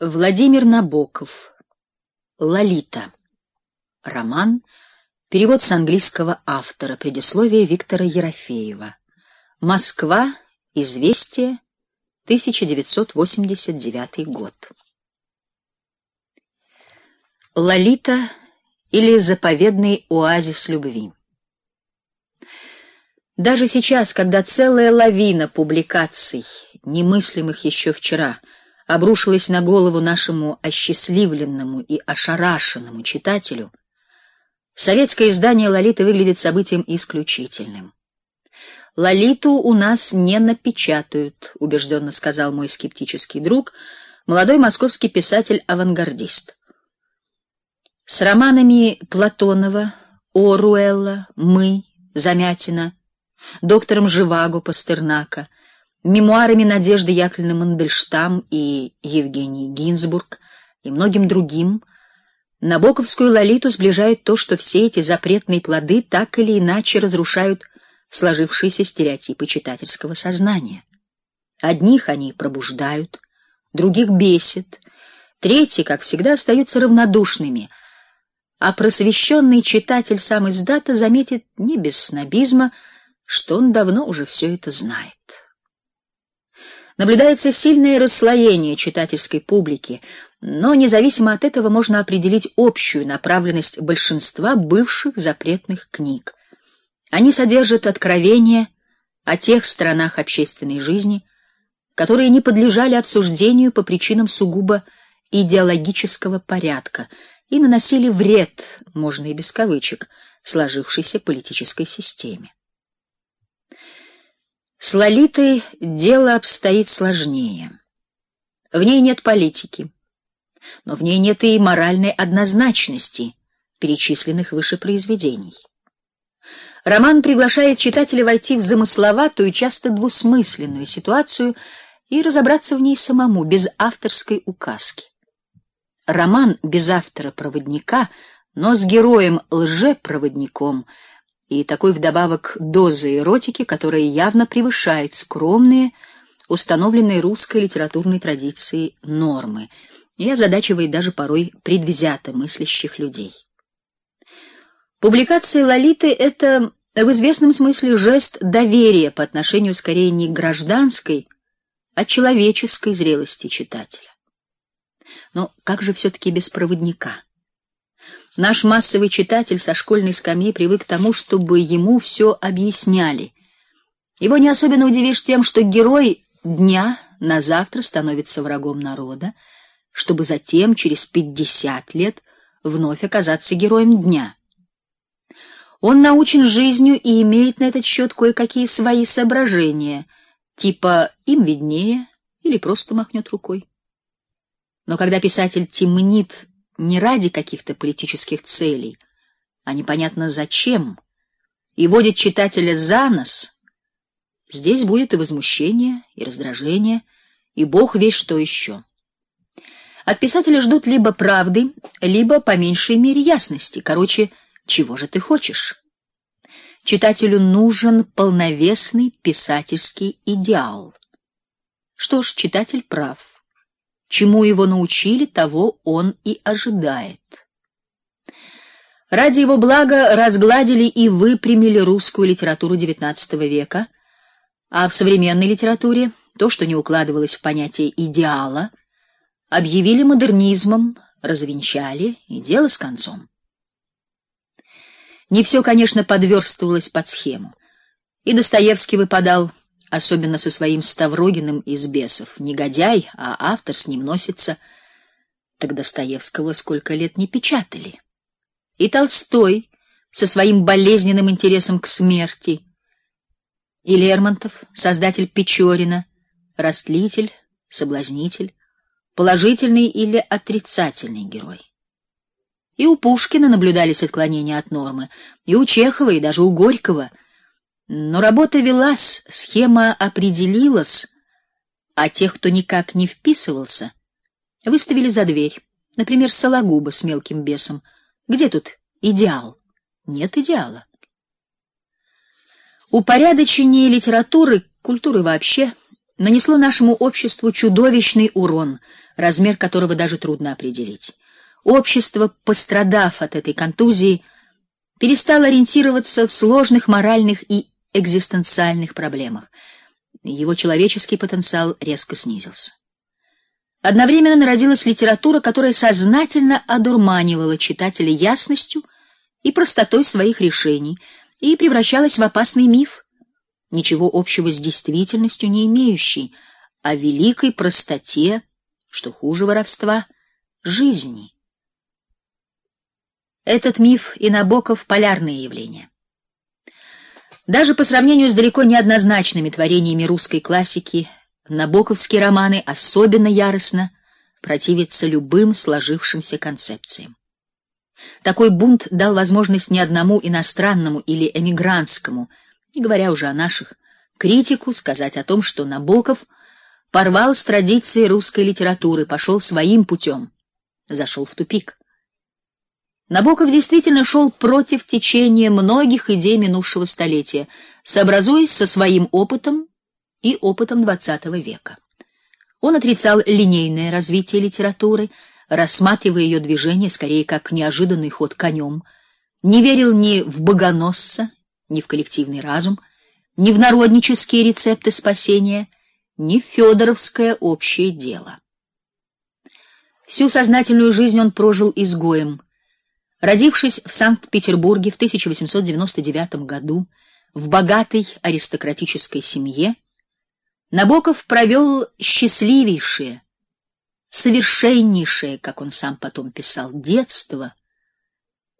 Владимир Набоков. Лолита. Роман. Перевод с английского автора. Предисловие Виктора Ерофеева. Москва. Известия. 1989 год. Лолита или заповедный оазис любви. Даже сейчас, когда целая лавина публикаций, немыслимых еще вчера, обрушилась на голову нашему осчастливленному и ошарашенному читателю, советское издание Лолиты выглядит событием исключительным. Лолиту у нас не напечатают, убежденно сказал мой скептический друг, молодой московский писатель-авангардист. С романами Платонова, Оруэлла, Мы, Замятина, доктором Живаго, Пастернака, мемуарами Надежды Яковлевны Мандельштам и Евгении Гинзбург и многим другим, Набоковскую Лолиту сближает то, что все эти запретные плоды так или иначе разрушают сложившиеся стереотипы читательского сознания. Одних они пробуждают, других бесят, третьи, как всегда, остаются равнодушными, а просвещенный читатель сам издата заметит не без снобизма, что он давно уже все это знает. Наблюдается сильное расслоение читательской публики, но независимо от этого можно определить общую направленность большинства бывших запретных книг. Они содержат откровения о тех сторонах общественной жизни, которые не подлежали обсуждению по причинам сугубо идеологического порядка и наносили вред, можно и без кавычек, сложившейся политической системе. С Лолитой дело обстоит сложнее. В ней нет политики, но в ней нет и моральной однозначности перечисленных выше произведений. Роман приглашает читателя войти в замысловатую, часто двусмысленную ситуацию и разобраться в ней самому без авторской указки. Роман без автора-проводника, но с героем-лжепроводником — и такой вдобавок дозы эротики, которая явно превышает скромные, установленные русской литературной традицией нормы и озадачивает даже порой предвзято мыслящих людей. Публикация Лолиты это в известном смысле жест доверия по отношению скорее не к гражданской, а человеческой зрелости читателя. Но как же все таки без проводника? Наш массовый читатель со школьной скамьи привык к тому, чтобы ему все объясняли. Его не особенно удивишь тем, что герой дня на завтра становится врагом народа, чтобы затем через пятьдесят лет вновь оказаться героем дня. Он научен жизнью и имеет на этот счет кое-какие свои соображения, типа им виднее или просто махнет рукой. Но когда писатель темнит не ради каких-то политических целей, а непонятно зачем, и водит читателя за нос, здесь будет и возмущение, и раздражение, и бог весь что еще. От писателя ждут либо правды, либо по меньшей мере ясности. Короче, чего же ты хочешь? Читателю нужен полновесный писательский идеал. Что ж, читатель прав. Чему его научили, того он и ожидает. Ради его блага разгладили и выпрямили русскую литературу XIX века, а в современной литературе то, что не укладывалось в понятие идеала, объявили модернизмом, развенчали, и дело с концом. Не все, конечно, подверстывалось под схему. И Достоевский выпадал особенно со своим Ставрогиным из Бесов. Негодяй, а автор с ним носится. Так Достоевского сколько лет не печатали. И Толстой со своим болезненным интересом к смерти. И Лермонтов, создатель Печорина, растлитель, соблазнитель, положительный или отрицательный герой. И у Пушкина наблюдались отклонения от нормы, и у Чехова, и даже у Горького — но работа велась, схема определилась, а тех, кто никак не вписывался, выставили за дверь. Например, Сологуба с мелким бесом. Где тут идеал? Нет идеала. Упорядочение литературы, культуры вообще нанесло нашему обществу чудовищный урон, размер которого даже трудно определить. Общество, пострадав от этой контузии, перестало ориентироваться в сложных моральных и экзистенциальных проблемах. Его человеческий потенциал резко снизился. Одновременно народилась литература, которая сознательно одурманивала читателя ясностью и простотой своих решений и превращалась в опасный миф, ничего общего с действительностью не имеющий, о великой простоте, что хуже воровства, жизни. Этот миф и Набоков полярное явление. Даже по сравнению с далеко неоднозначными творениями русской классики, набоковские романы особенно яростно противятся любым сложившимся концепциям. Такой бунт дал возможность не одному иностранному или эмигрантскому, не говоря уже о наших, критику сказать о том, что Набоков порвал с традицией русской литературы, пошел своим путем, зашел в тупик. Набоков действительно шел против течения многих идей минувшего столетия, сообразуясь со своим опытом и опытом XX века. Он отрицал линейное развитие литературы, рассматривая ее движение скорее как неожиданный ход конем, не верил ни в богоносца, ни в коллективный разум, ни в народнические рецепты спасения, ни в федоровское общее дело. Всю сознательную жизнь он прожил изгоем Родившись в Санкт-Петербурге в 1899 году в богатой аристократической семье, Набоков провел счастливейшее, совершеннейшее, как он сам потом писал, детство